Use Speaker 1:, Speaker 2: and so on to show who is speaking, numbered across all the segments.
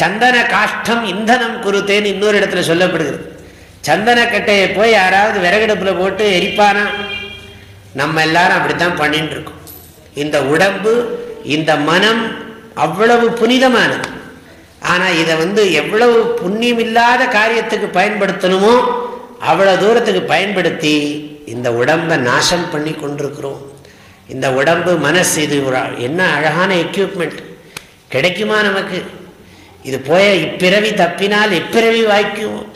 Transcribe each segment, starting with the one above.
Speaker 1: சந்தன காஷ்டம் இந்தனம் குருத்தேன்னு இன்னொரு இடத்துல சொல்லப்படுகிறது. சந்தன கட்டையை போய் யாராவது விறகடுப்பில் போட்டு எரிப்பானா? நம்ம எல்லாரும் அப்படித்தான் பண்ணிட்டு இருக்கோம். இந்த உடம்பு இந்த மனம் அவ்வளவு புனிதமானது. ஆனால் இதை வந்து எவ்வளவு புண்ணியம் இல்லாத காரியத்துக்கு பயன்படுத்தணுமோ அவ்வளோ தூரத்துக்கு பயன்படுத்தி இந்த உடம்பை நாசம் பண்ணி கொண்டிருக்கிறோம். இந்த உடம்பு மனசு இது ஒரு என்ன அழகான எக்யூப்மெண்ட் கிடைக்குமா நமக்கு? இது போய இப்பிறவி தப்பினால் இப்பிறவி வாய்க்கும்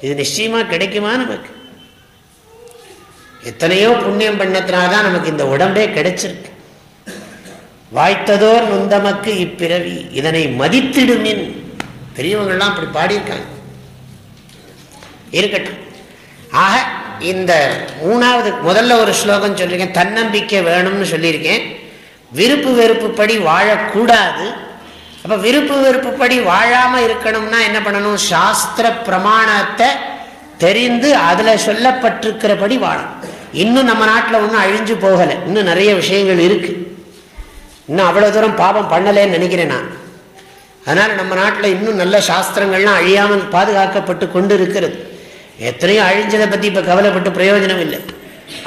Speaker 1: இது நிச்சயமாக கிடைக்குமா நமக்கு? எத்தனையோ புண்ணியம் பண்ணத்தினால்தான் நமக்கு இந்த உடம்பே கிடைச்சிருக்கு. வாய்த்ததோர் நுந்தமக்கு இப்பிறவி இதனை மதித்திடுமின். பெரியவங்கள்லாம் அப்படி பாடியிருக்காங்க. இருக்கட்டும். ஆக இந்த மூணாவது முதல்ல ஒரு ஸ்லோகம் சொல்லியிருக்கேன் தன்னம்பிக்கை வேணும்னு சொல்லியிருக்கேன். விருப்பு வெறுப்புப்படி வாழக்கூடாது. அப்போ விருப்பு வெறுப்புப்படி வாழாமல் இருக்கணும்னா என்ன பண்ணணும்? சாஸ்திர பிரமாணத்தை தெரிந்து அதில் சொல்லப்பட்டிருக்கிறபடி வாழும் இன்னும் நம்ம நாட்டில் ஒன்றும் அழிஞ்சு போகலை. இன்னும் நிறைய விஷயங்கள் இருக்குது இன்னும் அவ்வளோ தூரம் பாபம் பண்ணலேன்னு நினைக்கிறேன் நான். அதனால் நம்ம நாட்டில் இன்னும் நல்ல சாஸ்திரங்கள்லாம் அழியாமல் பாதுகாக்கப்பட்டு கொண்டு இருக்கிறது எத்தனையோ அழிஞ்சதை பற்றி இப்போ கவலைப்பட்டு பிரயோஜனம் இல்லை.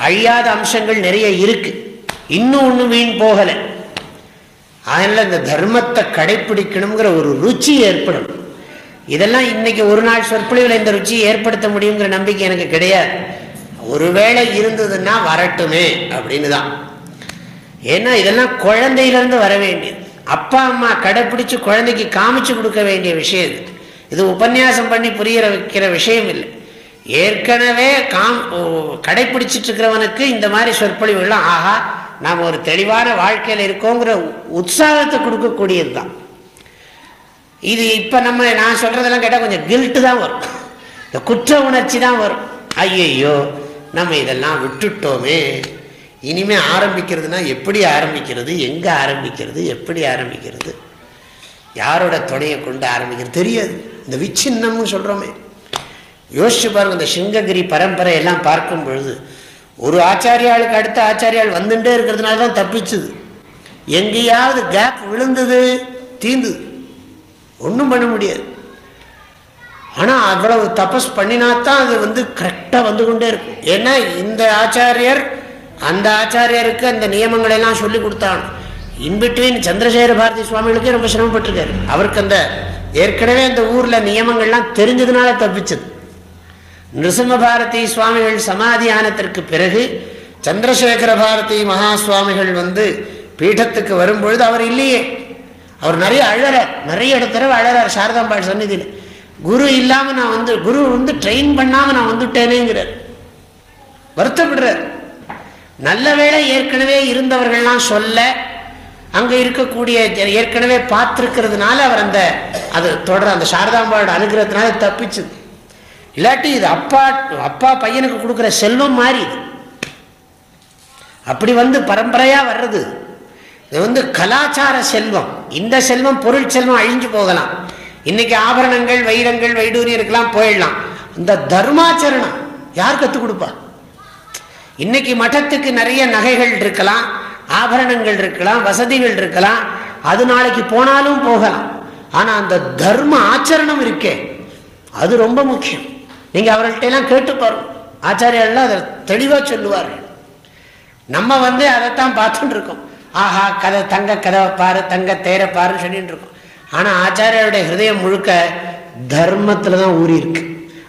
Speaker 1: அழியாத அம்சங்கள் நிறைய இருக்கு. இன்னும் ஒன்றும் வீண் போகலை. அதனால் இந்த தர்மத்தை கடைப்பிடிக்கணுங்கிற ஒரு ருச்சி ஏற்படும். இதெல்லாம் இன்னைக்கு ஒரு நாள் சொற்பொழிவில் இந்த ருச்சியை ஏற்படுத்த முடியுங்கிற நம்பிக்கை எனக்கு கிடையாது. ஒருவேளை இருந்ததுன்னா வரட்டுமே அப்படின்னு தான். ஏன்னா இதெல்லாம் குழந்தையிலேருந்து வர வேண்டியது. அப்பா அம்மா கடைப்பிடிச்சு குழந்தைக்கு காமிச்சு கொடுக்க வேண்டிய விஷயம் இது. இது உபன்யாசம் பண்ணி புரியிற வைக்கிற விஷயம் இல்லை. ஏற்கனவே காம் கடைப்பிடிச்சிட்டு இருக்கிறவனுக்கு இந்த மாதிரி சொற்பொழிவுகள்லாம் ஆஹா நாம் ஒரு தெளிவான வாழ்க்கையில் இருக்கோங்கிற உற்சாகத்தை கொடுக்கக்கூடியது தான் இது இப்போ நம்ம நான் சொல்கிறதெல்லாம் கேட்டால் கொஞ்சம் கில்ட்டு தான் வரும். இந்த குற்ற உணர்ச்சி தான் வரும். ஐயையோ நம்ம இதெல்லாம் விட்டுட்டோமே. இனிமே ஆரம்பிக்கிறதுனா எப்படி ஆரம்பிக்கிறது எங்கே ஆரம்பிக்கிறது எப்படி ஆரம்பிக்கிறது? யாரோட துணையை கொண்டு ஆரம்பிக்கிறது? தெரியாது. இந்த விச்சின்னம்னு சொல்கிறோமே யோசிச்சு பாருங்கள் இந்த சிங்ககிரி பரம்பரை எல்லாம் பார்க்கும் பொழுது ஒரு ஆச்சாரியாளுக்கு அடுத்த ஆச்சாரியால் வந்துட்டே இருக்கிறதுனால தான் தப்பிச்சுது. எங்கேயாவது கேப் விழுந்தது தீந்துது. ஒன்றும் பண்ண முடியாது. ஆனால் அவ்வளவு தபஸ் பண்ணினாத்தான் அது வந்து கரெக்டாக வந்து கொண்டே இருக்கும். ஏன்னா இந்த ஆச்சாரியர் அந்த ஆச்சாரியருக்கு அந்த நியமங்களை எல்லாம் சொல்லி கொடுத்தான். இன்பிட்வீன் சந்திரசேகர பாரதி சுவாமிகளுக்கே ரொம்ப சிரமப்பட்டிருக்காரு. அவருக்கு அந்த ஏற்கனவே அந்த ஊரில் நியமங்கள்லாம் தெரிஞ்சதுனால தப்பிச்சது. நிருசிம்ம பாரதி சுவாமிகள் சமாதியானத்திற்கு பிறகு சந்திரசேகர பாரதி மகா சுவாமிகள் வந்து பீடத்துக்கு வரும்பொழுது அவர் இல்லையே. அவர் நிறைய அழறார். நிறைய இடத்துல அழறார் சாரதாம்பாள் சந்நிதியில். குரு இல்லாமல் நான் வந்து குரு வந்து ட்ரெயின் பண்ணாமல் நான் வந்துட்டேனேங்கிறார். வருத்தப்படுறார். நல்ல வேளை ஏற்கனவே இருந்தவர்கள்லாம் சொல்ல அங்கே இருக்கக்கூடிய ஏற்கனவே பார்த்துருக்கிறதுனால அவர் அந்த அது தொடர் அந்த சாரதாம்பாவோட அனுகிரகத்தினால தப்பிச்சுது. இல்லாட்டி இது அப்பா அப்பா பையனுக்கு கொடுக்குற செல்வம் மாறி அப்படி வந்து பரம்பரையா வர்றது. இது வந்து கலாச்சார செல்வம். இந்த செல்வம் பொருள் செல்வம் அழிஞ்சு போகலாம். இன்னைக்கு ஆபரணங்கள் வைரங்கள் வைடூரியருக்கெல்லாம் போயிடலாம். இந்த தர்மாச்சரணம் யார் கற்றுக் கொடுப்பா? இன்னைக்கு மட்டத்துக்கு நிறைய நகைகள் இருக்கலாம் ஆபரணங்கள் இருக்கலாம் வசதிகள் இருக்கலாம். அது நாளைக்கு போனாலும் போகலாம். ஆனால் அந்த தர்ம ஆச்சரணம் இருக்கே. அது ரொம்ப முக்கியம். நீங்கள் அவர்கள்ட்ட எல்லாம் கேட்டு பாருங்க. ஆச்சாரியெல்லாம் அதை தெளிவாக சொல்லுவார்கள். நம்ம வந்து அதைத்தான் பார்த்துட்டு இருக்கோம். ஆஹா கதை தங்க கதவை பாரு தங்க தேர பாருன்னு சொல்லிட்டு இருக்கோம். ஆனால் ஆச்சாரியோடைய ஹிருதயம் முழுக்க தர்மத்தில் தான் ஊறி இருக்கு.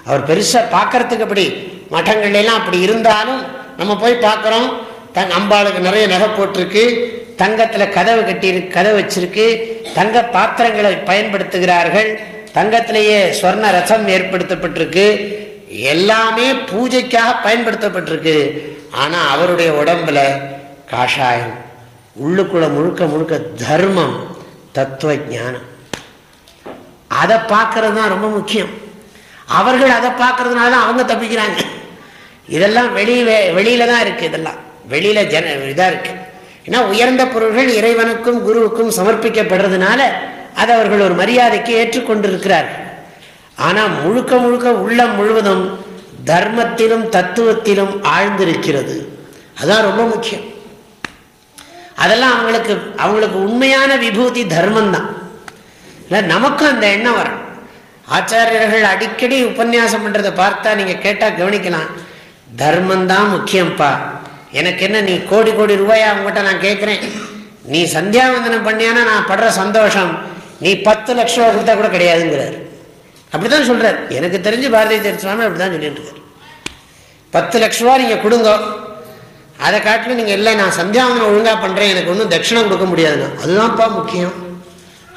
Speaker 1: அவர் பெருசாக பார்க்கறதுக்கு அப்படி மಠங்கள்லாம் அப்படி இருந்தாலும் நம்ம போய் பார்க்குறோம். தங் அம்பாளுக்கு நிறைய நகை போட்டிருக்கு. தங்கத்தில் கதவு கட்டி கதவு வச்சிருக்கு. தங்க பாத்திரங்களை பயன்படுத்துகிறார்கள். தங்கத்திலேயே ஸ்வர்ண ரசம் ஏற்படுத்தப்பட்டிருக்கு. எல்லாமே பூஜைக்காக பயன்படுத்தப்பட்டிருக்கு. ஆனால் அவருடைய உடம்புல காஷாயம் உள்ளுக்குள்ள முழுக்க முழுக்க தர்மம் தத்துவ ஞானம் அதை பார்க்கறது தான் ரொம்ப முக்கியம். அவர்கள் அதை பார்க்கறதுனால தான் அவங்க தப்பிக்கிறாங்க. இதெல்லாம் வெளியே வெளியில தான் இருக்கு இதெல்லாம். வெளியில ஜன இதாக இருக்கு. ஏன்னா உயர்ந்த பொருள்கள் இறைவனுக்கும் குருவுக்கும் சமர்ப்பிக்கப்படுறதுனால அதை அவர்கள் ஒரு மரியாதைக்கு ஏற்றுக்கொண்டிருக்கிறார்கள். ஆனால் முழுக்க முழுக்க உள்ளம் முழுவதும் தர்மத்திலும் தத்துவத்திலும் ஆழ்ந்திருக்கிறது. அதுதான் ரொம்ப முக்கியம். அதெல்லாம் அவங்களுக்கு அவங்களுக்கு உண்மையான விபூதி தர்மம் தான் இல்லை நமக்கும் அந்த எண்ணம் வரும். ஆச்சாரியர்கள் அடிக்கடி உபன்யாசம் பண்ணுறதை பார்த்தா நீங்கள் கேட்டால் கவனிக்கலாம். தர்மந்தான் முக்கியம்ப்பா எனக்கு என்ன நீ கோடி கோடி ரூபாயா அவங்ககிட்ட நான் கேட்குறேன்? நீ சந்தியாவந்தனம் பண்ணியானா நான் படுற சந்தோஷம்? நீ பத்து லட்ச ரூபா கொடுத்தா கூட கிடையாதுங்கிறார். அப்படிதான் சொல்றார். எனக்கு தெரிஞ்சு பாரதிய ஜனதா சுவாமி அப்படிதான் சொல்லிட்டு இருக்காரு. பத்து லட்ச ரூபா நீங்க கொடுங்க. அதை காட்டிலும் நீங்க இல்லை நான் சந்தியாவந்தனம் ஒழுங்கா பண்றேன். எனக்கு ஒன்றும் தட்சிணம் கொடுக்க முடியாதுன்னா அதுதான்ப்பா முக்கியம்.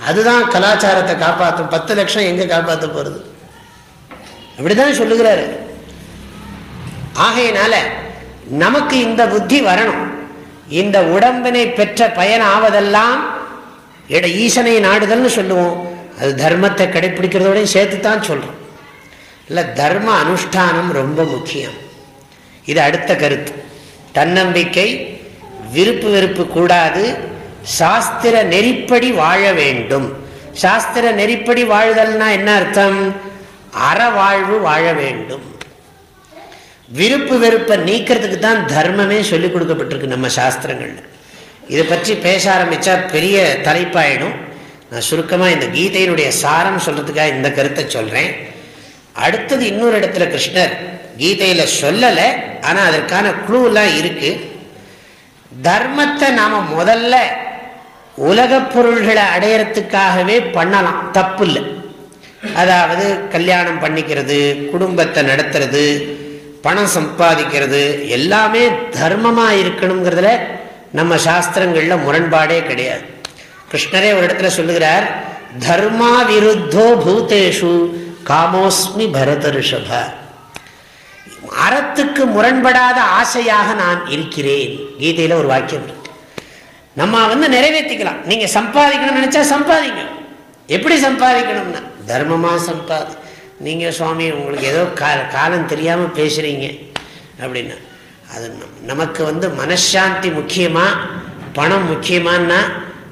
Speaker 1: அதுதான் கலாச்சாரத்தை காப்பாற்றும் பத்து லட்சம் எங்க காப்பாற்ற போறது? அப்படிதான் சொல்லுகிறாரு. ஆகையினால நமக்கு இந்த புத்தி வரணும். இந்த உடம்பினை பெற்ற பயன் ஆவதெல்லாம் இட ஈசனை நாடுதல்னு சொல்லுவோம். அது தர்மத்தை கடைப்பிடிக்கிறதோடையும் சேர்த்து தான் இல்லை தர்ம அனுஷ்டானம் ரொம்ப முக்கியம். இது அடுத்த கருத்து. தன்னம்பிக்கை விருப்பு வெறுப்பு கூடாது சாஸ்திர நெறிப்படி வாழ வேண்டும். சாஸ்திர நெறிப்படி வாழ்தல்னா என்ன அர்த்தம்? அற வாழ்வு வாழ வேண்டும். விருப்பு வெறுப்பை நீக்கிறதுக்கு தான் தர்மமே சொல்லிக் கொடுக்கப்பட்டிருக்கு நம்ம சாஸ்திரங்கள்ல. இதை பற்றி பேச ஆரம்பித்தா பெரிய தலைப்பாயிடும். நான் சுருக்கமாக இந்த கீதையினுடைய சாரம் சொல்கிறதுக்காக இந்த கருத்தை சொல்கிறேன் அடுத்தது இன்னொரு இடத்துல கிருஷ்ணர் கீதையில் சொல்லலை ஆனால் அதற்கான குழுலாம் இருக்குது தர்மத்தை நாம் முதல்ல உலகப் பொருள்களை அடையிறதுக்காகவே பண்ணலாம் தப்பு இல்லை அதாவது கல்யாணம் பண்ணிக்கிறது குடும்பத்தை நடத்துறது பணம் சம்பாதிக்கிறது எல்லாமே தர்மமாக இருக்கணுங்கிறதுல நம்ம சாஸ்திரங்கள்ல முரண்பாடே கிடையாது. கிருஷ்ணரே ஒரு இடத்துல சொல்லுகிறார் தர்மா விருத்தோ பூதேஷு காமோஸ்மி பரத ரிஷப அறத்துக்கு முரண்படாத ஆசையாக நான் இருக்கிறேன். கீதையில ஒரு வாக்கியம் இருக்கு. நம்ம வந்து நிறைவேற்றிக்கலாம் நீங்க சம்பாதிக்கணும்னு நினைச்சா சம்பாதிங்க. எப்படி சம்பாதிக்கணும்னா? தர்மமா சம்பாதி. நீங்க சுவாமி உங்களுக்கு ஏதோ கா காலம் தெரியாம பேசுறீங்க. அப்படின்னா அது நமக்கு வந்து மனசாந்தி முக்கியமாக பணம் முக்கியமானா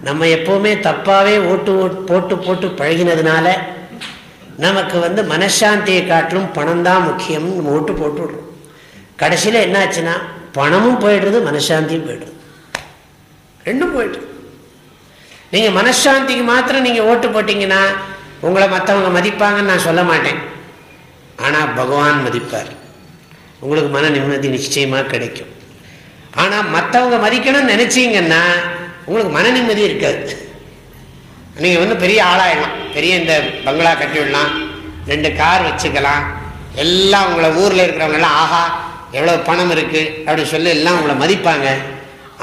Speaker 1: நம்ம எப்போவுமே தப்பாகவே ஓட்டு போட்டு போட்டு பழகினதுனால நமக்கு வந்து மனசாந்தியை காட்டிலும் பணம் தான் முக்கியம் ஓட்டு போட்டு விடுறோம். கடைசியில் என்னாச்சுன்னா பணமும் போயிடுறது மனசாந்தியும் போயிடுறது. ரெண்டும் போயிட்டு. நீங்கள் மனசாந்திக்கு மாத்திரம் நீங்கள் ஓட்டு போட்டிங்கன்னா உங்களை மற்றவங்க மதிப்பாங்கன்னு நான் சொல்ல மாட்டேன். ஆனால் பகவான் மதிப்பார். உங்களுக்கு மன நிம்மதி நிச்சயமாக கிடைக்கும். ஆனால் மற்றவங்க மதிக்கணும்னு நினச்சிங்கன்னா உங்களுக்கு மன நிம்மதி இருக்காது. நீங்கள் வந்து பெரிய ஆளாயிடலாம். பெரிய இந்த பங்களா கட்டி விடலாம். ரெண்டு கார் வச்சுக்கலாம். எல்லாம் உங்களை ஊரில் இருக்கிறவங்கெல்லாம் ஆஹா எவ்வளோ பணம் இருக்குது அப்படின்னு சொல்லி எல்லாம் உங்களை மதிப்பாங்க.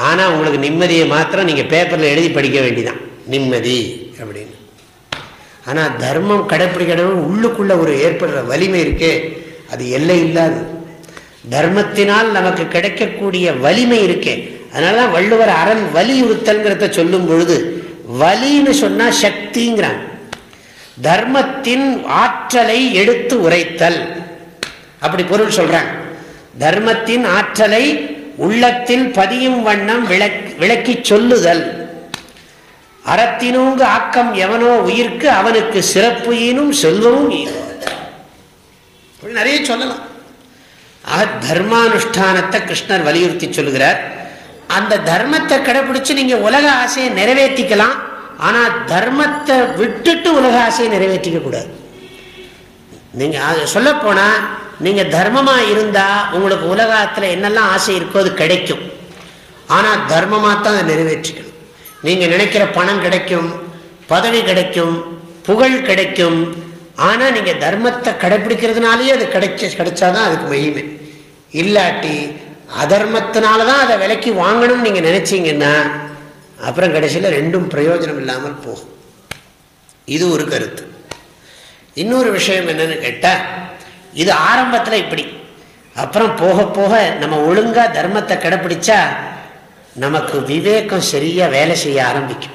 Speaker 1: ஆனால் உங்களுக்கு நிம்மதியை மாத்திரம் நீங்கள் பேப்பரில் எழுதி படிக்க வேண்டிதான். நிம்மதி அப்படின்னு. ஆனால் தர்மம் கடைப்பிடிக்கணும் உள்ளுக்குள்ளே ஒரு ஏற்படுற வலிமை இருக்கே அது எல்லை இல்லாது. தர்மத்தினால் நமக்கு கிடைக்கக்கூடிய வலிமை இருக்கே. அதனால தான் வள்ளுவர் அரண் வலியுறுத்தல்ங்கிறத சொல்லும் பொழுது வலின்னு சொன்னா சக்திங்கிறாங்க. தர்மத்தின் ஆற்றலை எடுத்து உரைத்தல். அப்படி பொருள் சொல்றாங்க. தர்மத்தின் ஆற்றலை உள்ளத்தில் பதியும் வண்ணம் விளக்கி சொல்லுதல். அறத்தினூங்கு ஆக்கம் எவனோ உயிர்க்கு அவனுக்கு சிறப்பு ஈனும் செல்வமும் ஈனும். நிறைய சொல்லலாம். ஆக தர்மானுஷ்டானத்தை கிருஷ்ணர் வலியுறுத்தி சொல்லுகிறார். அந்த தர்மத்தை கடைபிடிச்சு நீங்க உலக ஆசையை நிறைவேற்றிக்கலாம். ஆனா தர்மத்தை விட்டுட்டு உலக ஆசையை நிறைவேற்றிக்க கூடாது. நீங்க சொல்ல போனா நீங்க தர்மமா இருந்தா உங்களுக்கு உலகத்துல என்னெல்லாம் ஆசை இருக்கோ அது கிடைக்கும். ஆனா தர்மமா தான் அதை நிறைவேற்றிக்கணும். நீங்க நினைக்கிற பணம் கிடைக்கும் பதவி கிடைக்கும் புகழ் கிடைக்கும் ஆனால் நீங்கள் தர்மத்தை கடைப்பிடிக்கிறதுனாலேயே அது கிடைச்ச கிடைச்சாதான் அதுக்கு மகிமை. இல்லாட்டி அதர்மத்தினால தான் அதை விலைக்கு வாங்கணும்னு நீங்கள் நினைச்சீங்கன்னா அப்புறம் கடைசியில் ரெண்டும் பிரயோஜனம் இல்லாமல் போகும். இது ஒரு கருத்து. இன்னொரு விஷயம் என்னன்னு கேட்டால் இது ஆரம்பத்தில் இப்படி. அப்புறம் போக போக நம்ம ஒழுங்காக தர்மத்தை கடைப்பிடிச்சா நமக்கு விவேகம் சரியாக வேலை செய்ய ஆரம்பிக்கும்.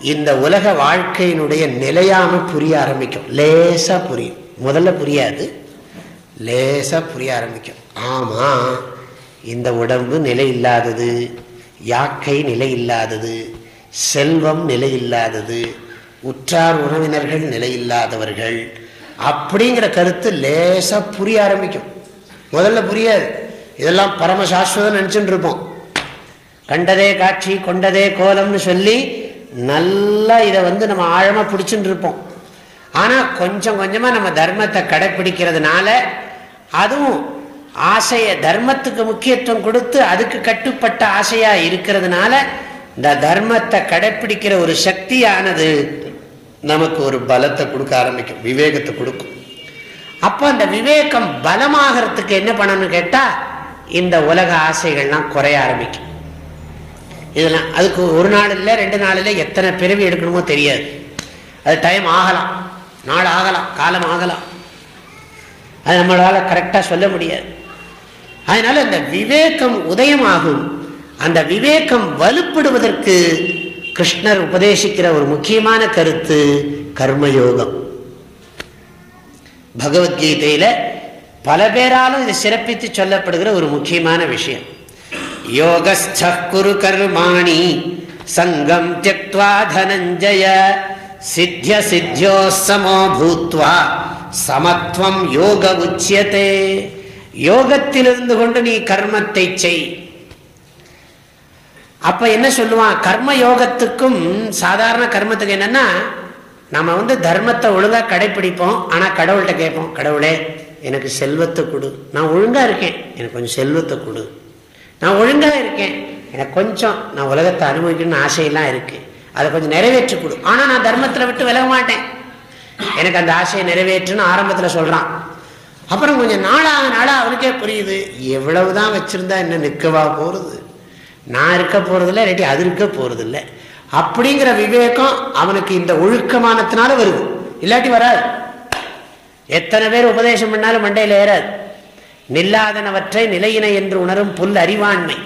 Speaker 1: இந்த உலக வாழ்க்கையினுடைய நிலையாம புரிய ஆரம்பிக்கும். லேசா புரியும். முதல்ல புரியாது. லேசா புரிய ஆரம்பிக்கும். ஆமா இந்த உடம்பு நிலை இல்லாதது யாக்கை நிலை இல்லாதது செல்வம் நிலை இல்லாதது உற்றார் உறவினர்கள் நிலை இல்லாதவர்கள் அப்படிங்கிற கருத்து லேசா புரிய ஆரம்பிக்கும். முதல்ல புரியாது. இதெல்லாம் பரமசாஸ்வதம் நினைச்சுட்டு இருப்போம். கண்டதே காட்சி கொண்டதே கோலம்னு சொல்லி நல்லா இதை வந்து நம்ம ஆழமாக பிடிச்சுட்டு இருப்போம். ஆனால் கொஞ்சம் கொஞ்சமாக நம்ம தர்மத்தை கடைப்பிடிக்கிறதுனால அதுவும் ஆசையை தர்மத்துக்கு முக்கியத்துவம் கொடுத்து அதுக்கு கட்டுப்பட்ட ஆசையாக இருக்கிறதுனால இந்த தர்மத்தை கடைப்பிடிக்கிற ஒரு சக்தியானது நமக்கு ஒரு பலத்தை கொடுக்க ஆரம்பிக்கும் விவேகத்தை கொடுக்கும். அப்போ அந்த விவேகம் பலமாகறதுக்கு என்ன பண்ணணும்னு கேட்டால் இந்த உலக ஆசைகள்லாம் குறைய ஆரம்பிக்கும். இதெல்லாம் அதுக்கு ஒரு நாள் இல்லை ரெண்டு நாள் இல்லை எத்தனை பிறவி எடுக்கணுமோ தெரியாது. அது டைம் ஆகலாம். நாள் ஆகலாம். காலம் ஆகலாம். அது நம்மளால் கரெக்டாக சொல்ல முடியாது. அதனால் இந்த விவேகம் உதயமாகும். அந்த விவேகம் வலுப்படுவதற்கு கிருஷ்ணர் உபதேசிக்கிற ஒரு முக்கியமான கருத்து கர்மயோகம். பகவத்கீதையில் பல பேராலும் இது சிறப்பித்து சொல்லப்படுகிற ஒரு முக்கியமான விஷயம். யோகஸ்த குரு சங்கம் தியக்வா தனஞ்சய சித்திய சித்தியோ சமோ பூத்வா சமத்துவம் யோக உச்சியத்தே யோகத்திலிருந்து கொண்டு நீ கர்மத்தை செய்। அப்ப என்ன சொல்லுவான்? கர்ம யோகத்துக்கும் சாதாரண கர்மத்துக்கு என்னன்னா நம்ம வந்து தர்மத்தை ஒழுங்கா கடைபிடிப்போம் ஆனா கடவுள்கிட்ட கேட்போம் கடவுளே எனக்கு செல்வத்தை கொடு. நான் ஒழுங்கா இருக்கேன். எனக்கு கொஞ்சம் செல்வத்தை கொடு. நான் ஒழுங்காக இருக்கேன். எனக்கு கொஞ்சம் நான் உலகத்தை அனுபவிக்கணும்னு ஆசையெல்லாம் இருக்குது அதை கொஞ்சம் நிறைவேற்றி கொடு ஆனால் நான் தர்மத்தில் விட்டு விலக மாட்டேன். எனக்கு அந்த ஆசையை நிறைவேற்றுன்னு ஆரம்பத்தில் சொல்கிறான் அப்புறம் கொஞ்சம் நாளாக நாளாக அவனுக்கே புரியுது எவ்வளவு தான் வச்சுருந்தா என்ன நிற்கவா போகிறது நான் இருக்க போகிறதில்ல இல்லாட்டி அது இருக்க போகிறதில்ல அப்படிங்கிற விவேகம் அவனுக்கு இந்த ஒழுக்கமானத்தினால வருது. இல்லாட்டி வராது. எத்தனை பேர் உபதேசம் பண்ணாலும் மண்டையில் ஏறாது. நில்லாதனவற்றை நிலையினை என்று உணரும் புல் அறிவாண்மை.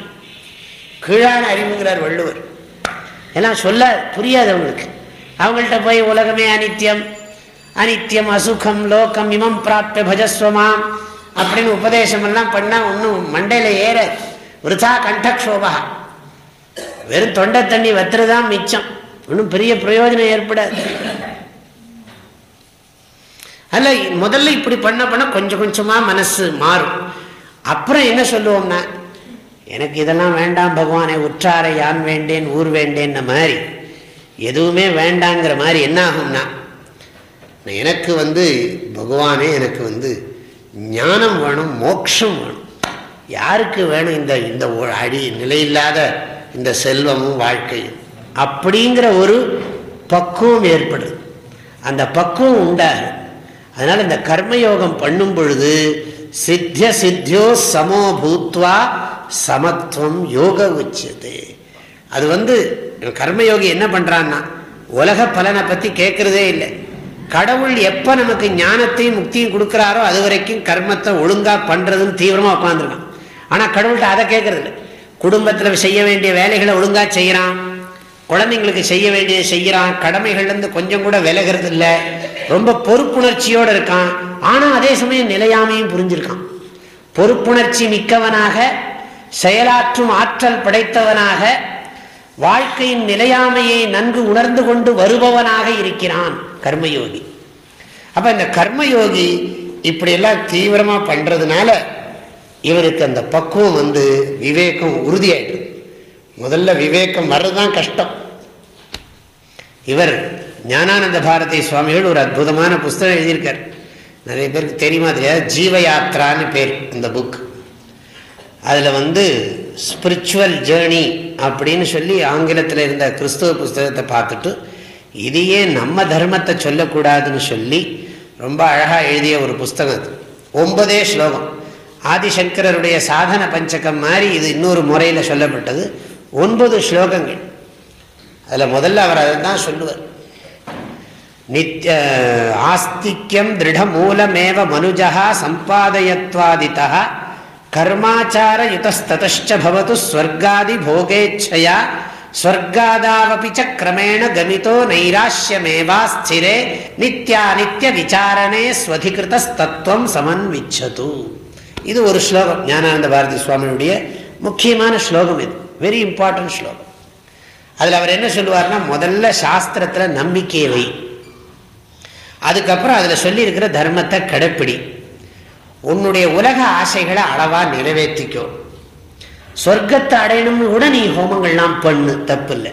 Speaker 1: கீழான அறிவுங்கிறார் வள்ளுவர். எல்லாம் சொல்ல புரியாது அவங்களுக்கு. அவங்கள்ட்ட போய் உலகமே அனித்தியம் அனித்தியம் அசுகம் லோகம் இமம் பிராப்த பஜஸ்வமாம் அப்படின்னு உபதேசம் எல்லாம் பண்ணால் ஒன்றும் மண்டையில் ஏற விருதா கண்டக்ஷோபா. வெறும் தொண்டை தண்ணி வத்துறதான் மிச்சம். ஒன்றும் பெரிய பிரயோஜனம் ஏற்படாது. அல்ல முதல்ல இப்படி பண்ண பண்ண கொஞ்சம் கொஞ்சமாக மனசு மாறும். அப்புறம் என்ன சொல்லுவோம்னா எனக்கு இதெல்லாம் வேண்டாம் பகவானை உற்றாரை யான் வேண்டேன் ஊர் வேண்டேன்ன மாதிரி. எதுவுமே வேண்டாங்கிற மாதிரி என்ன ஆகும்னா எனக்கு வந்து பகவானே எனக்கு வந்து ஞானம் வேணும் மோட்சம் வேணும். யாருக்கு வேணும் இந்த இந்த அடி நிலையில்லாத இந்த செல்வமும் வாழ்க்கையும்? அப்படிங்கிற ஒரு பக்குவம் ஏற்படுது. அந்த பக்குவம் உண்டாகும் அதனால இந்த கர்மயோகம் பண்ணும் பொழுது சித்திய சித்தியோ சமோ பூத்வா சமத்துவம் யோக உச்சது அது வந்து கர்மயோகி என்ன பண்றான்னா உலக பலனை பத்தி கேட்கறதே இல்லை. கடவுள் எப்ப நமக்கு ஞானத்தையும் முக்தியும் கொடுக்கிறாரோ அது வரைக்கும் கர்மத்தை ஒழுங்கா பண்றதுன்னு தீவிரமா உட்காந்துருக்கான் ஆனா கடவுள்கிட்ட அதை கேட்கறது இல்லை குடும்பத்துல செய்ய வேண்டிய வேலைகளை ஒழுங்கா செய்யறான். குழந்தைங்களுக்கு செய்ய வேண்டியதை செய்யறான். கடமைகள்லேருந்து கொஞ்சம் கூட விலகிறது இல்லை ரொம்ப பொறுப்புணர்ச்சியோடு இருக்கான். ஆனா அதே சமயம் நிலையாமையும் புரிஞ்சிருக்கான். பொறுப்புணர்ச்சி மிக்கவனாக செயலாற்றும் ஆற்றல் படைத்தவனாக வாழ்க்கையின் நிலையாமையை நன்கு உணர்ந்து கொண்டு வருபவனாக இருக்கிறான் கர்மயோகி. அப்ப இந்த கர்மயோகி இப்படியெல்லாம் தீவிரமா பண்றதுனால இவருக்கு அந்த பக்குவம் வந்து விவேகம் உறுதியாயிடுது. முதல்ல விவேகம் வர்றதுதான் கஷ்டம். இவர் ஞானானந்த பாரதி சுவாமிகள் ஒரு அற்புதமான புஸ்தகம் எழுதியிருக்கார். நிறைய பேருக்கு தெரியுமா தெரியாது? ஜீவ யாத்திரான்னு பேர் இந்த புக் அதில் வந்து ஸ்பிரிச்சுவல் ஜேர்னி அப்படின்னு சொல்லி ஆங்கிலத்தில் இருந்த கிறிஸ்துவ புஸ்தகத்தை பார்த்துட்டு இதையே நம்ம தர்மத்தை சொல்லக்கூடாதுன்னு சொல்லி ரொம்ப அழகாக எழுதிய ஒரு புஸ்தகம் அது. ஒன்பதே ஸ்லோகம். ஆதிசங்கரருடைய சாதன பஞ்சகம் மாதிரி இது இன்னொரு முறையில் சொல்லப்பட்டது. ஒன்பது ஸ்லோகங்கள். அதில் முதல்ல அவர் அதை தான் சொல்லுவார். நித்ய ஆஸ்திக்யம் திருடமூலமேவ மனுஜா சம்பாதயத்வாதிதா கர்மாச்சார யுதஸ்ததச்ச பவது ஸ்வர்காதி போகேச்சயா ஸ்வர்காதாவபி ச கிரமேண கமிதோ நைராஷ்யமேவா ஸ்திரே நித்யா நித்திய விசாரணே ஸ்வதிகிருதஸ்தத்துவம் சமன்விச்சது இது ஒரு ஸ்லோகம் ஞானானந்த பாரதி சுவாமியுடைய முக்கியமான ஸ்லோகம் இது. வெரி இம்பார்ட்டன்ட் ஸ்லோகம். அதில் அவர் என்ன சொல்லுவார்னா முதல்ல சாஸ்திரத்தில் நம்பிக்கையை வை. அதுக்கப்புறம் அதில் சொல்லியிருக்கிற தர்மத்தை கடைப்பிடி. உன்னுடைய உலக ஆசைகளை அளவாக நிறைவேற்றிக்கோ. சொர்க்கத்தை அடையணும்னு கூட நீ ஹோமங்கள்லாம் பண்ணு தப்பு இல்லை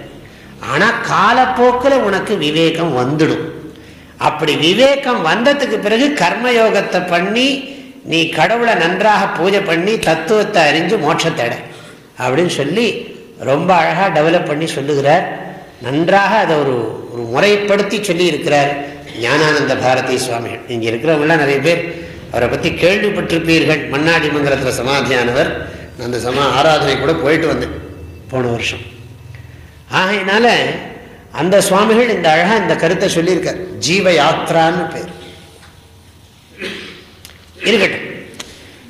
Speaker 1: ஆனால் காலப்போக்கில் உனக்கு விவேகம் வந்துடும். அப்படி விவேகம் வந்ததுக்கு பிறகு கர்மயோகத்தை பண்ணி நீ கடவுளை நன்றாக பூஜை பண்ணி தத்துவத்தை அறிஞ்சு மோட்சத்தடை அப்படின்னு சொல்லி ரொம்ப அழகாக டெவலப் பண்ணி சொல்லுகிறார். நன்றாக அதை ஒரு ஒரு முறைப்படுத்தி சொல்லி இருக்கிறார் ஞானானந்த பாரதி சுவாமிகள் இங்கே இருக்கிறவங்களாம் நிறைய பேர் அவரை பற்றி கேள்விப்பட்டிருப்பீர்கள். மன்னாடி மங்கலத்தில் சமாதியானவர் அந்த சமா ஆராதனை கூட போயிட்டு வந்தேன் போன வருஷம். ஆகையினால அந்த சுவாமிகள் இந்த அழகா இந்த கருத்தை சொல்லியிருக்கார். ஜீவ யாத்ரான்னு பேர். இருக்கட்டும்.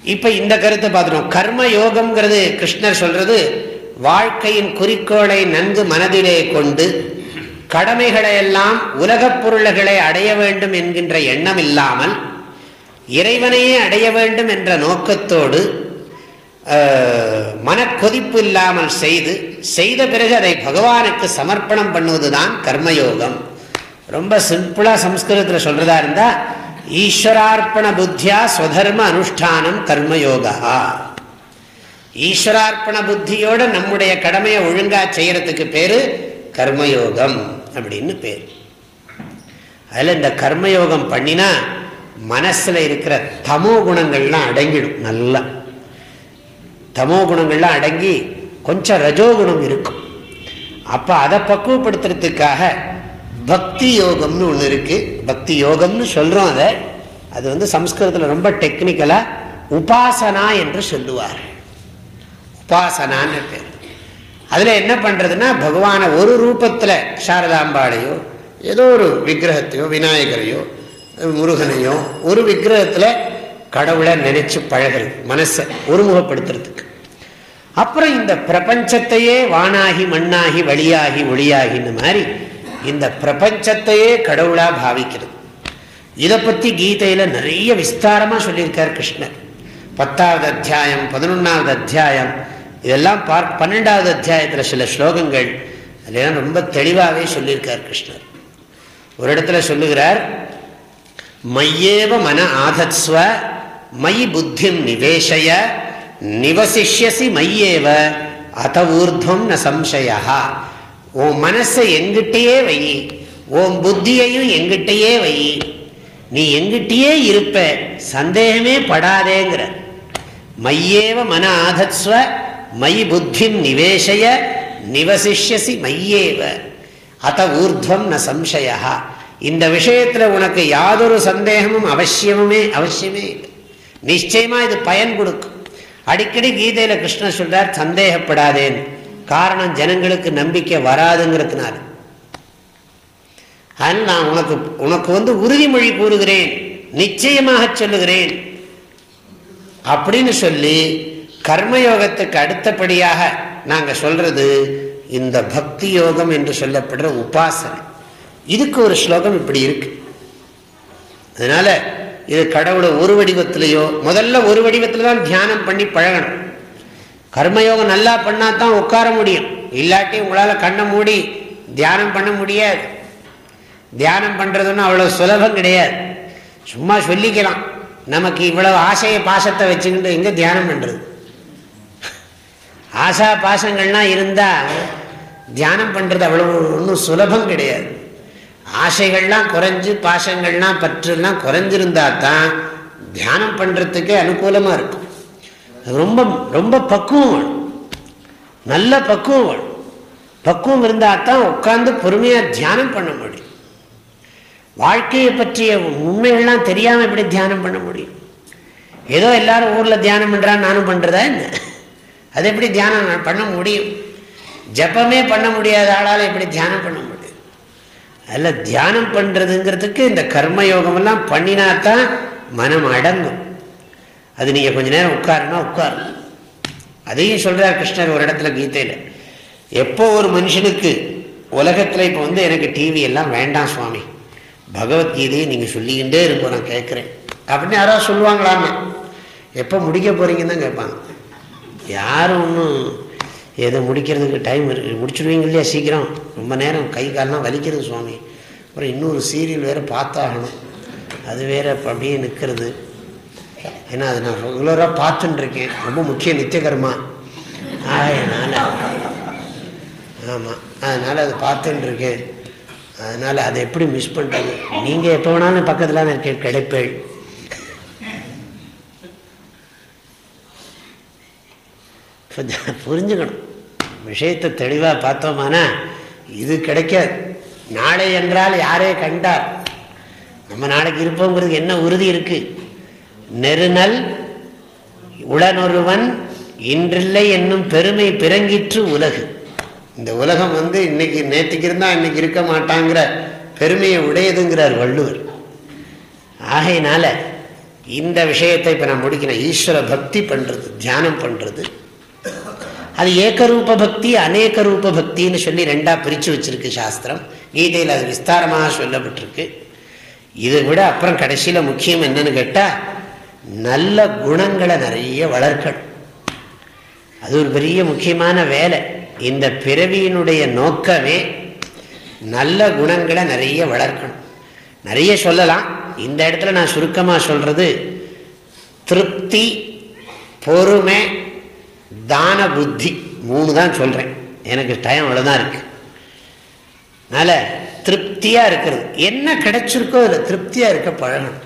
Speaker 1: இப்ப இந்த கருத்தை பார்த்துட்டோம். கர்ம யோகம்ங்கிறது கிருஷ்ணர் சொல்றது வாழ்க்கையின் குறிக்கோளை நன்கு மனதிலே கொண்டு கடமைகளை எல்லாம் உலகப் பொருள்களை அடைய வேண்டும் என்கின்ற எண்ணம் இல்லாமல் இறைவனையே அடைய வேண்டும் என்ற நோக்கத்தோடு மனக்கொதிப்பு இல்லாமல் செய்து செய்த பிறகு அதை பகவானுக்கு சமர்ப்பணம் பண்ணுவதுதான் கர்மயோகம். ரொம்ப சிம்பிளாக சம்ஸ்கிருதத்தில் சொல்றதா இருந்தா ஈஸ்வரார்ப்பண புத்தியா ஸ்வதர்ம அனுஷ்டானம் கர்மயோகா ஈஸ்வரார்ப்பண புத்தியோட நம்முடைய கடமையை ஒழுங்கா செய்யறதுக்கு பேரு கர்மயோகம். அப்படின்னு பேர். அதில் இந்த கர்மயோகம் பண்ணினா மனசில் இருக்கிற தமோ குணங்கள்லாம் அடங்கிடும் நல்லா. தமோ குணங்கள்லாம் அடங்கி கொஞ்சம் ரஜோகுணம் இருக்கும். அப்போ அதை பக்குவப்படுத்துறதுக்காக பக்தி யோகம்னு ஒன்று இருக்குது பக்தி யோகம்னு சொல்கிறோம் அதை. அது வந்து சம்ஸ்கிருதத்தில் ரொம்ப டெக்னிக்கலாக உபாசனா என்று சொல்லுவார். உபாசனான்னு பேர். அதில் என்ன பண்ணுறதுன்னா பகவானை ஒரு ரூபத்தில் சாரதாம்பாளையோ ஏதோ ஒரு விக்கிரகத்தையோ விநாயகரையோ முருகனையோ ஒரு விக்கிரகத்தில் கடவுளை நினைச்சு பழகிறது மனசை ஒருமுகப்படுத்துறதுக்கு. அப்புறம் இந்த பிரபஞ்சத்தையே வானாகி மண்ணாகி வழியாகி ஒளியாகின்னு மாதிரி இந்த பிரபஞ்சத்தையே கடவுளாக பாவிக்கிறது. இதை பற்றி கீதையில் நிறைய விஸ்தாரமாக சொல்லியிருக்கார் கிருஷ்ணர். பத்தாவது அத்தியாயம் பதினொன்றாவது அத்தியாயம் இதெல்லாம் பார்க் பன்னெண்டாவது அத்தியாயத்தில் சில ஸ்லோகங்கள் அதெல்லாம் ரொம்ப தெளிவாகவே சொல்லியிருக்கார் கிருஷ்ணர். ஒரு இடத்துல சொல்லுகிறார் மையேவ மன ஆதத்ஸ்வ மை புத்திம் நிவேசய நிவசிஷ்யசி மையேவ அத ஊர்துவம் ந சம்சயா உன் மனசை எங்கிட்டயே வை உன் புத்தியையும் எங்கிட்டயே வை. நீ எங்கிட்டயே இருப்ப சந்தேகமே படாதேங்கிற. மையேவ மன ஆதத்ஸ்வ மயி புத்திம் நிவேசய நிவசிஷ்யசி மையேவ அத ஊர்துவம் ந சம்சயா. இந்த விஷயத்துல உனக்கு யாதொரு சந்தேகமும் அவசியமுமே அவசியமே இல்லை. நிச்சயமா இது பயன் கொடுக்கும். அடிக்கடி கீதையில கிருஷ்ணன் சொல்றார் சந்தேகப்படாதேன்னு காரணம் ஜனங்களுக்கு நம்பிக்கை வராதுங்கிறதுனால. அதனால் நான் உனக்கு உனக்கு வந்து உறுதிமொழி கூறுகிறேன். நிச்சயமாக சொல்லுகிறேன். அப்படின்னு சொல்லி கர்மயோகத்துக்கு அடுத்தபடியாக நாங்கள் சொல்றது இந்த பக்தி யோகம் என்று சொல்லப்படுற உபாசனை. இதுக்கு ஒரு ஸ்லோகம் இப்படி இருக்கு. அதனால இது கடவுளை ஒரு வடிவத்திலேயோ முதல்ல ஒரு வடிவத்தில் தான் தியானம் பண்ணி பழகணும். கர்மயோகம் நல்லா பண்ணால் தான் உட்கார முடியும். இல்லாட்டி உங்களால் கண்ணை மூடி தியானம் பண்ண முடியாது. தியானம் பண்ணுறதுன்னு அவ்வளோ சுலபம் கிடையாது. சும்மா சொல்லிக்கலாம். நமக்கு இவ்வளோ ஆசைய பாசத்தை வச்சுக்கிட்டு எங்கே தியானம் பண்ணுறது ஆசா பாசங்கள்லாம் இருந்தால் தியானம் பண்ணுறது அவ்வளவு ஒன்றும் சுலபம் கிடையாது. ஆசைகள்லாம் குறைஞ்சு பாசங்கள்லாம் பற்றுலாம் குறைஞ்சிருந்தா தான் தியானம் பண்ணுறதுக்கே அனுகூலமாக இருக்கும். ரொம்ப ரொம்ப பக்குவம் வேணும் நல்ல பக்குவம் வேணும் பக்குவம் இருந்தால் தான் உட்காந்து பொறுமையாக தியானம் பண்ண முடியும். வாழ்க்கையை பற்றிய உண்மைகள்லாம் தெரியாமல் எப்படி தியானம் பண்ண முடியும்? ஏதோ எல்லாரும் ஊரில் தியானம் பண்ணுறான்னு நானும் பண்ணுறதா என்ன? அது எப்படி தியானம் பண்ண முடியும்? ஜப்பமே பண்ண முடியாத ஆளால் எப்படி தியானம் பண்ண முடியும்? அதில் தியானம் பண்ணுறதுங்கிறதுக்கு இந்த கர்மயோகமெல்லாம் பண்ணினா தான் மனம் அடங்கும். அது நீங்கள் கொஞ்ச நேரம் உட்காருனா உட்காரணும் அதையும் சொல்கிறார் கிருஷ்ணர் ஒரு இடத்துல கீதையில். எப்போ ஒரு மனுஷனுக்கு உலகத்தில் இப்போ வந்து எனக்கு டிவி எல்லாம் வேண்டாம் சுவாமி. பகவத்கீதையை நீங்கள் சொல்லிக்கிட்டே இருப்போம் நான் கேட்குறேன் அப்படின்னு யாராவது சொல்லுவாங்களான்னு. எப்போ முடிக்க போகிறீங்கன்னு தான் கேட்பாங்க. யாரும் ஒன்றும் எதை முடிக்கிறதுக்கு டைம் இருக்குது முடிச்சுடுவீங்க இல்லையா சீக்கிரம்? ரொம்ப நேரம். கை காலெலாம் வலிக்கிறது சுவாமி. அப்புறம் இன்னொரு சீரியல் வேறு பார்த்தாகணும். அது வேறு அப்படியே நிற்கிறது ஏன்னா அது நான் ரெகுலராக பார்த்துட்டுருக்கேன். ரொம்ப முக்கிய நித்தியகர்மா அதனால் ஆமாம் அதனால் அதை பார்த்துட்டுருக்கேன். அதனால் அதை எப்படி மிஸ் பண்ணுறது நீங்கள் எப்போ வேணாலும் பக்கத்தில் தான் இருக்கேன் இப்போ புரிஞ்சுக்கணும். விஷயத்தை தெளிவாக பார்த்தோமானா இது கிடைக்காது. நாளை என்றால் யாரே கண்டார்? நம்ம நாளைக்கு இருப்போங்கிறது என்ன உறுதி இருக்கு? நெருநல் உடனொருவன் இன்றில்லை என்னும் பெருமை பிறங்கிற்று உலகு. இந்த உலகம் வந்து இன்னைக்கு நேற்றுக்கு இருந்தால் இன்னைக்கு இருக்க மாட்டாங்கிற பெருமையை உடையதுங்கிறார் வள்ளுவர். ஆகையினால இந்த விஷயத்தை இப்போ நான் முடிக்கிறேன். ஈஸ்வர பக்தி பண்ணுறது தியானம் பண்ணுறது அது ஏகரூப பக்தி அநேக ரூப பக்தின்னு சொல்லி ரெண்டாக பிரித்து வச்சிருக்கு சாஸ்திரம். கீதையில் அது விஸ்தாரமாக சொல்லப்பட்டிருக்கு. இதை விட அப்புறம் கடைசியில் முக்கியம் என்னன்னு கேட்டால் நல்ல குணங்களை நிறைய வளர்க்கணும். அது ஒரு பெரிய முக்கியமான வேலை. இந்த பிறவியினுடைய நோக்கமே நல்ல குணங்களை நிறைய வளர்க்கணும். நிறைய சொல்லலாம். இந்த இடத்துல நான் சுருக்கமாக சொல்கிறது திருப்தி பொறுமை தான புத்தி மூணு தான் சொல்கிறேன் எனக்கு டைம் அவ்வளோதான் இருக்குது அதனால் திருப்தியாக இருக்கிறது. என்ன கிடைச்சிருக்கோ அதில் திருப்தியாக இருக்க பழகணும்.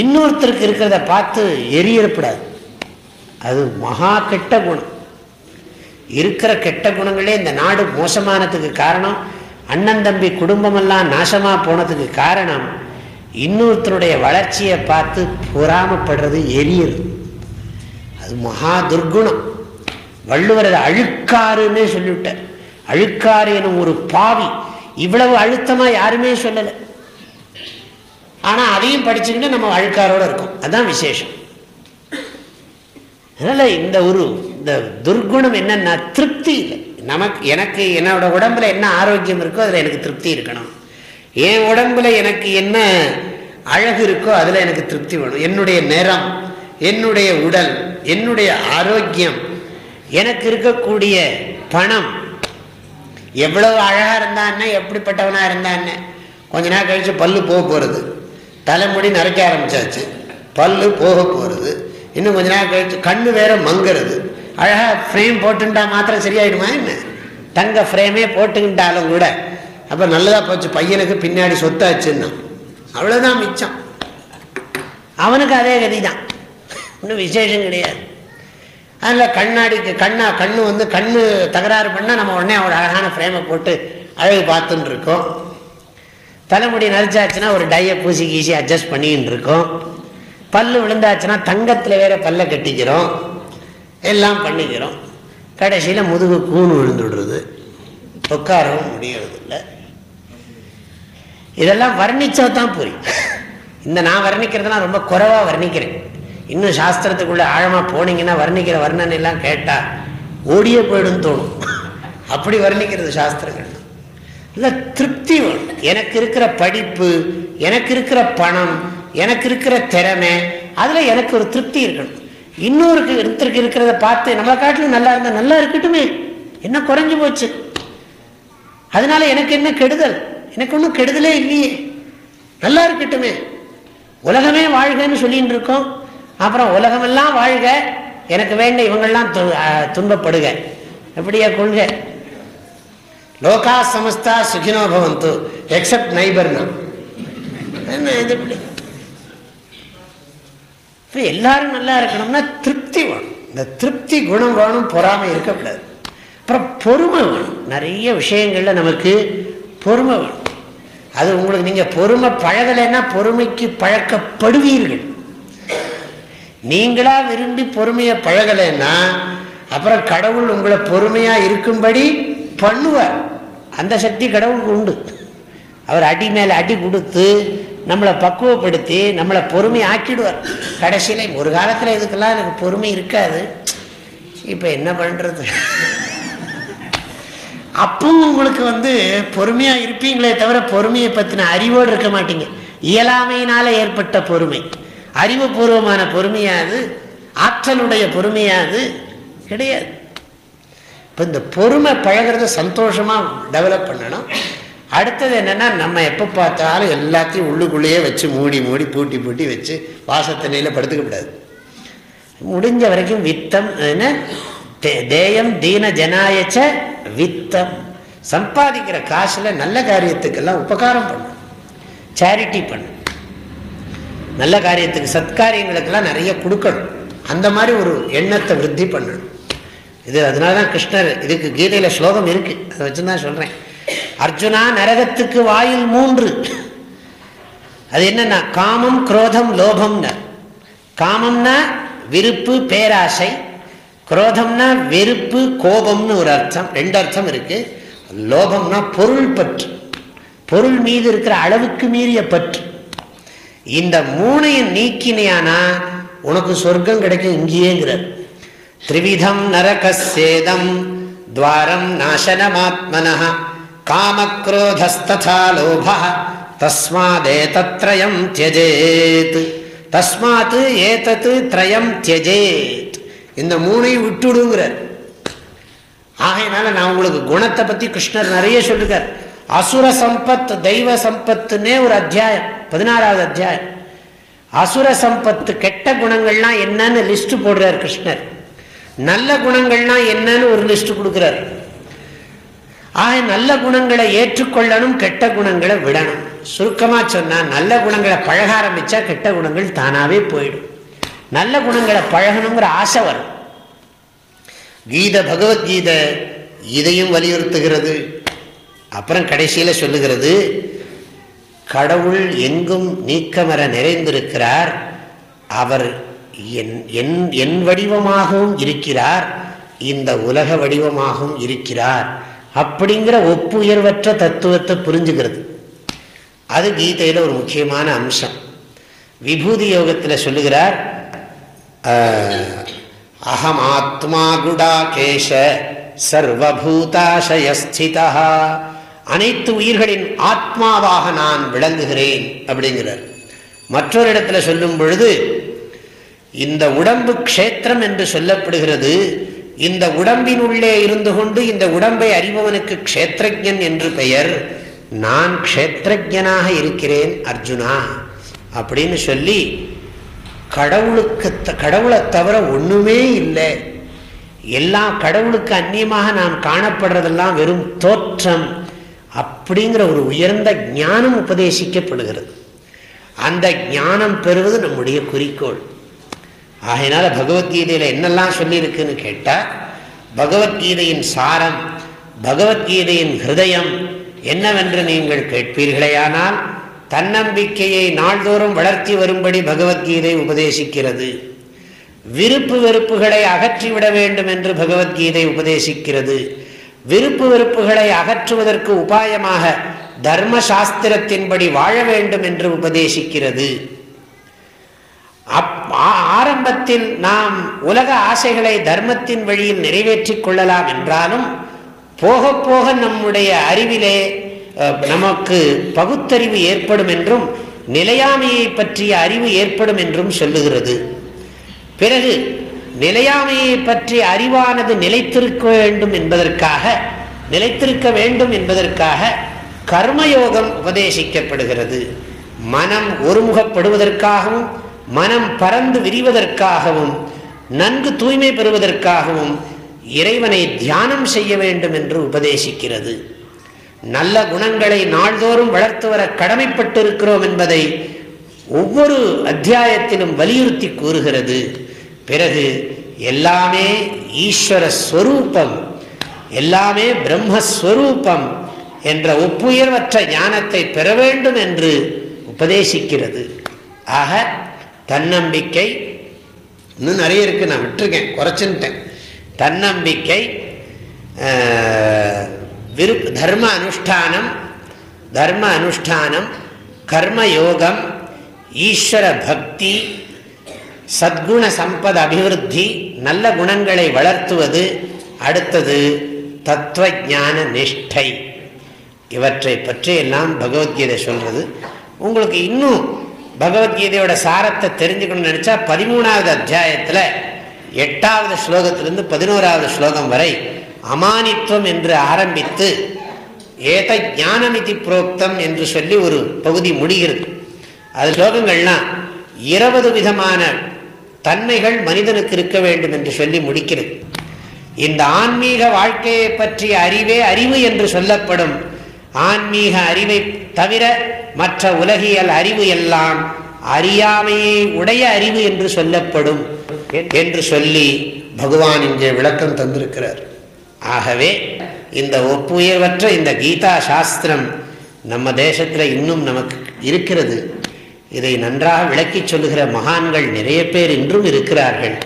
Speaker 1: இன்னொருத்தருக்கு இருக்கிறத பார்த்து எரியப்படாது அது மகா கெட்ட குணம். இருக்கிற கெட்ட குணங்களே இந்த நாடு மோசமானதுக்கு காரணம் அண்ணன் தம்பி குடும்பமெல்லாம் நாசமாக போனதுக்கு காரணம் இன்னொருத்தருடைய வளர்ச்சியை பார்த்து பொறாமப்படுறது எரியிறது. அது மகா துர்குணம் வள்ளுவர் அதை அழுக்காருன்னே சொல்லிவிட்டார் அழுக்காறு எனும் ஒரு பாவி. இவ்வளவு அழுத்தமா யாருமே சொல்லலை. ஆனா அதையும் படிச்சுக்கிட்டு நம்ம அழுக்காரோட இருக்கும். அதுதான் விசேஷம். அதனால இந்த ஒரு இந்த துர்குணம் என்னன்னா திருப்தி இல்லை. நமக்கு எனக்கு என்னோட உடம்புல என்ன ஆரோக்கியம் இருக்கோ அதில் எனக்கு திருப்தி இருக்கணும். என் உடம்புல எனக்கு என்ன அழகு இருக்கோ அதில் எனக்கு திருப்தி வேணும். என்னுடைய நிறம் என்னுடைய உடல் என்னுடைய ஆரோக்கியம் எனக்கு இருக்கக்கூடிய பணம். எவ்வளவு அழகாக இருந்தான்னு எப்படிப்பட்டவனாக இருந்தான்னு. கொஞ்ச நேரம் கழித்து பல்லு போக போகிறது தலைமுடி நரைக்க ஆரம்பிச்சாச்சு. பல்லு போக போகிறது இன்னும் கொஞ்ச நேரம் கழிச்சு கண்ணு வேற மங்குறது. அழகாக ஃப்ரேம் போட்டுட்டா மாத்திரம் சரியாயிடுமா என்ன? தங்க ஃப்ரேமே போட்டுக்கிட்டாலும் கூட. அப்போ நல்லதாக போச்சு. பையனுக்கு பின்னாடி சொத்தாச்சுன்னா. அவ்வளோதான் மிச்சம். அவனுக்கு அதே கதி தான் ஒன்றும் விசேஷம் கிடையாது. அதில் கண்ணாடிக்கு கண்ணா கண்ணு வந்து கண்ணு தகராறு பண்ணால் நம்ம உடனே ஒரு அழகான ஃப்ரேமை போட்டு அழகு பார்த்துன்னு இருக்கோம். தலைமுடி நரைச்சாச்சுன்னா ஒரு டையை பூசி கீசி அட்ஜஸ்ட் பண்ணின்னு இருக்கோம். பல்லு விழுந்தாச்சுன்னா தங்கத்தில் வேற பல்ல கட்டிக்கிறோம். எல்லாம் பண்ணிக்கிறோம். கடைசியில் முதுகு கூணு விழுந்துடுறது. உட்காரவும் முடியறது இல்லை இதெல்லாம் வர்ணிச்சா தான் புரியும். இந்த நான் வர்ணிக்கிறதுலாம் ரொம்ப குறைவாக வர்ணிக்கிறேன். இன்னும் சாஸ்திரத்துக்குள்ள ஆழமாக போனீங்கன்னா வர்ணிக்கிற வர்ணனை எல்லாம் கேட்டால் ஓடியே போயிடும் தோணும். அப்படி வர்ணிக்கிறது சாஸ்திரங்கள். இல்லை திருப்தி வேணும். எனக்கு இருக்கிற படிப்பு எனக்கு இருக்கிற பணம் எனக்கு இருக்கிற திறமை அதில் எனக்கு ஒரு திருப்தி இருக்கணும். இன்னொருக்கு ஒருத்தருக்கு இருக்கிறத பார்த்து நம்மளை காட்டிலும் நல்லா இருந்தால் நல்லா இருக்கட்டுமே. என்ன குறைஞ்சு போச்சு? அதனால எனக்கு என்ன கெடுதல்? எனக்கு ஒன்றும் கெடுதலே இல்லையே. நல்லா இருக்கட்டுமே. உலகமே வாழ்கன்னு சொல்லின்னு இருக்கோம். அப்புறம் உலகமெல்லாம் வாழ்க. எனக்கு வேண்ட இவங்கெல்லாம் துன்பப்படுக. எப்படியா கொள்கை? லோகா சமஸ்தா சுகினோ பவந்து. எக்ஸப்ட் நைபர்னா என்ன இது இப்படி? இப்போ எல்லாரும் நல்லா இருக்கணும்னா திருப்தி வேணும். இந்த திருப்தி குணம் வேணும் பொறாமை இருக்கக்கூடாது. அப்புறம் பொறுமை வேணும். நிறைய விஷயங்களில் நமக்கு பொறுமை வேணும். அது உங்களுக்கு நீங்கள் பொறுமை பழகலைன்னா பொறுமைக்கு பழக்கப்படுவீர்கள். நீங்களா விரும்பி பொறுமையை பழகலைன்னா அப்புறம் கடவுள் உங்களை பொறுமையா இருக்கும்படி பண்ணுவார். அந்த சக்தி கடவுளுக்கு உண்டு. அவர் அடி மேல அடி கொடுத்து நம்மளை பக்குவப்படுத்தி நம்மளை பொறுமை ஆக்கிடுவார். கடைசியில் ஒரு காலத்தில் இதுக்கெல்லாம் எனக்கு பொறுமை இருக்காது. இப்போ என்ன பண்ணுறது அப்பவும் உங்களுக்கு வந்து பொறுமையாக இருப்பீங்களே தவிர பொறுமையை பற்றின அறிவோடு இருக்க மாட்டீங்க. இயலாமையினால ஏற்பட்ட பொறுமை. அறிவுபூர்வமான பொறுமையாது ஆற்றலுடைய பொறுமையாது கிடையாது. இப்போ இந்த பொறுமை பழகிறத சந்தோஷமாக டெவலப் பண்ணணும். அடுத்தது என்னென்னா நம்ம எப்போ பார்த்தாலும் எல்லாத்தையும் உள்ளுக்குள்ளேயே வச்சு மூடி மூடி பூட்டி பூட்டி வச்சு வாசத்தண்ணியில் படுத்துக்கக்கூடாது முடிஞ்ச வரைக்கும் வித்தம் என்ன? தேயம் தீன ஜனாயச்ச வித்தம். சம்பாதிக்கிற காசில் நல்ல காரியத்துக்கெல்லாம் உபகாரம் பண்ணும் சேரிட்டி பண்ணும் நல்ல காரியத்துக்கு சத்காரியங்களுக்கெல்லாம் நிறைய கொடுக்கணும். அந்த மாதிரி ஒரு எண்ணத்தை விருத்தி பண்ணணும். இது அதனால தான் கிருஷ்ணர் இதுக்கு கீதையில் ஸ்லோகம் இருக்கு. அதை வச்சு தான் சொல்கிறேன் அர்ஜுனா நரகத்துக்கு வாயில் மூன்று. அது என்னன்னா காமம் குரோதம் லோபம்னா. காமம்னா விருப்பு பேராசை. குரோதம்னா வெறுப்பு கோபம்னு ஒரு அர்த்தம். ரெண்டு அர்த்தம் இருக்கு. லோபம்னா பொருள் பற்று. பொருள் மீது இருக்கிற அளவுக்கு மீறிய பற்று. இந்த மூணையும் நீக்கினியானா உனக்கு சொர்க்கம் கிடைக்கும் இங்கேங்கிறார் திரிவிதம் நரகசேதம் துவாரம் நாசனமாத்மன காமக்ரோதஸ்ததா லோப தஸ்மாதே தத்ரயம் தியஜேத் தஸ்மாத் ஏதத்து திரயம் தியஜேத் இந்த மூணையும் விட்டுடுங்கிறார். ஆகையினால நான் உங்களுக்கு குணத்தை பத்தி கிருஷ்ணர் நிறைய சொல்லுகிறார். அசுர சம்பத் தெய்வ சம்பத்துன்னே ஒரு அத்தியாயம். பதினாறாவது அத்தியாயம். அசுர சம்பத்து கெட்ட குணங்கள்லாம் என்னன்னு லிஸ்ட் போடுறார் கிருஷ்ணர். நல்ல குணங்கள்லாம் என்னன்னு ஒரு லிஸ்ட் கொடுக்கிறார். ஆக நல்ல குணங்களை ஏற்றுக்கொள்ளணும் கெட்ட குணங்களை விடணும். சுருக்கமா சொன்னா நல்ல குணங்களை பழக ஆரம்பிச்சா கெட்ட குணங்கள் தானாவே போயிடும். நல்ல குணங்களை பழகணுங்கிற ஆசை வரும். கீதை பகவத்கீதை இதையும் வலியுறுத்துகிறது. அப்புறம் கடைசியில சொல்லுகிறது கடவுள் எங்கும் நீக்கமர நிறைந்திருக்கிறார். அவர் என் என் வடிவமாகவும் இருக்கிறார். இந்த உலக வடிவமாகவும் இருக்கிறார். அப்படிங்கிற ஒப்புயர்வற்ற தத்துவத்தை புரிஞ்சுக்கிறது. அது கீதையில் ஒரு முக்கியமான அம்சம். விபூதி யோகத்தில் சொல்லுகிறார் அகம் ஆத்மா குடாகேஷ சர்வபூதாசயஸ்திதா அனைத்து உயிர்களின் ஆத்மாவாக நான் விளங்குகிறேன் அப்படிங்கிறார். மற்றொரு இடத்துல சொல்லும் பொழுது இந்த உடம்பு க்ஷேத்திரம் என்று சொல்லப்படுகிறது. இந்த உடம்பின் உள்ளே இருந்து கொண்டு இந்த உடம்பை அறிபவனுக்கு க்ஷேத்திரஜன் என்று பெயர். நான் க்ஷேத்திரஜனாக இருக்கிறேன் அர்ஜுனா அப்படின்னு சொல்லி கடவுளுக்கு கடவுளை தவிர ஒண்ணுமே இல்லை. எல்லா கடவுளுக்கு அந்நியமாக நாம் காணப்படுறதெல்லாம் வெறும் தோற்றம். அப்படிங்கிற ஒரு உயர்ந்த ஞானம் உபதேசிக்கப்படுகிறது. அந்த ஞானம் பெறுவது நம்முடைய குறிக்கோள். ஆகையினால பகவத்கீதையில் என்னெல்லாம் சொல்லியிருக்குன்னு கேட்டால் பகவத்கீதையின் சாரம் பகவத்கீதையின் ஹிருதயம் என்னவென்று நீங்கள் கேட்பீர்களேயானால் தன்னம்பிக்கையை நாள்தோறும் வளர்த்தி வரும்படி பகவத்கீதை உபதேசிக்கிறது. விருப்பு வெறுப்புகளை அகற்றிவிட வேண்டும் என்று பகவத்கீதை உபதேசிக்கிறது. விருப்பு வெறுப்புகளை அகற்றுவதற்கு உபாயமாக தர்ம சாஸ்திரத்தின்படி வாழ வேண்டும் என்று உபதேசிக்கிறது. ஆரம்பத்தில் நாம் உலக ஆசைகளை தர்மத்தின் வழியில் நிறைவேற்றிக் கொள்ளலாம் என்றாலும் போக போக நம்முடைய அறிவிலே நமக்கு பகுத்தறிவு ஏற்படும் என்றும் நிலையாமையை பற்றிய அறிவு ஏற்படும் என்றும் சொல்லுகிறது. பிறகு நிலையாமையை பற்றிய அறிவானது நிலைத்திருக்க வேண்டும் என்பதற்காக நிலைத்திருக்க வேண்டும் என்பதற்காக கர்மயோகம் உபதேசிக்கப்படுகிறது. மனம் ஒருமுகப்படுவதற்காகவும் மனம் பறந்து விரிவதற்காகவும் நன்கு தூய்மை பெறுவதற்காகவும் இறைவனை தியானம் செய்ய வேண்டும் என்று உபதேசிக்கிறது. நல்ல குணங்களை நாள்தோறும் வளர்த்து வர கடமைப்பட்டிருக்கிறோம் என்பதை ஒவ்வொரு அத்தியாயத்திலும் வலியுறுத்தி கூறுகிறது. பிறகு எல்லாமே ஈஸ்வர ஸ்வரூபம் எல்லாமே பிரம்மஸ்வரூபம் என்ற ஒப்புயர்வற்ற ஞானத்தை பெற வேண்டும் என்று உபதேசிக்கிறது. ஆக தன்னம்பிக்கை இன்னும் நிறைய இருக்கு நான் விட்டுருக்கேன் குறைச்சுட்டேன் தன்னம்பிக்கை விருப் தர்ம அனுஷ்டானம் தர்ம அனுஷ்டானம் கர்மயோகம் ஈஸ்வர பக்தி சத்குண சம்பத் அபிவிருத்தி நல்ல குணங்களை வளர்த்துவது அடுத்தது தத்துவ ஞான நிஷ்டை. இவற்றை பற்றி எல்லாம் பகவத்கீதை சொல்றது. உங்களுக்கு இன்னும் பகவத்கீதையோட சாரத்தை தெரிஞ்சுக்கணும்னு நினச்சா பதிமூணாவது அத்தியாயத்தில் எட்டாவது ஸ்லோகத்திலிருந்து பதினோராவது ஸ்லோகம் வரை அமானித்துவம் என்று ஆரம்பித்து ஏத ஞானமிதி புரோக்தம் என்று சொல்லி ஒரு பகுதி முடிகிறது. அது ஸ்லோகங்கள்லாம் இருபது விதமான தன்மைகள் மனிதனுக்கு இருக்க வேண்டும் என்று சொல்லி முடிக்கிறது. இந்த ஆன்மீக வாழ்க்கையை பற்றிய அறிவே அறிவு என்று சொல்லப்படும் ஆன்மீக அறிவை தவிர மற்ற உலகியல் அறிவு எல்லாம் அறியாமையை உடைய அறிவு என்று சொல்லப்படும் என்று சொல்லி பகவான் இங்கே விளக்கம் தந்திருக்கிறார். ஆகவே இந்த ஒப்புயர்வற்ற இந்த கீதா சாஸ்திரம் நம்ம தேசத்தில் இன்னும் நமக்கு இருக்கிறது. இதை நன்றாக விளக்கி சொல்லுகிற மகான்கள் நிறைய பேர் இன்றும் இருக்கிறார்கள்.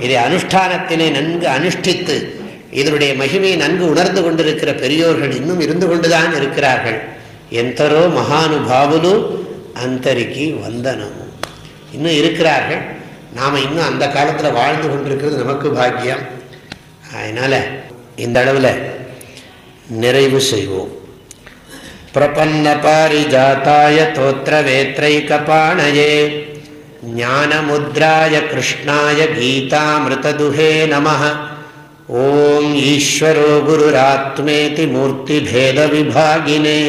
Speaker 1: இதை அனுஷ்டானத்திலே நன்கு அனுஷ்டித்து இதனுடைய மகிமையை நன்கு உணர்ந்து கொண்டிருக்கிற பெரியோர்கள் இன்னும் இருந்து கொண்டுதான் இருக்கிறார்கள். எந்தரோ மகானுபாவுலு அந்தரிக்கு வந்தனமும் இன்னும் இருக்கிறார்கள். நாம் இன்னும் அந்த காலத்தில் வாழ்ந்து கொண்டிருக்கிறது நமக்கு பாக்கியம். அதனால் இந்த அளவில் நிறைவு செய்வோம். प्रपन्नपारिजाताय तोत्रवेत्रैकपाणये ज्ञानमुद्राय कृष्णाय गीतामृतदुहे नमः। ॐ ईश्वरो गुरुरात्मेति मूर्तिभेदविभागिने।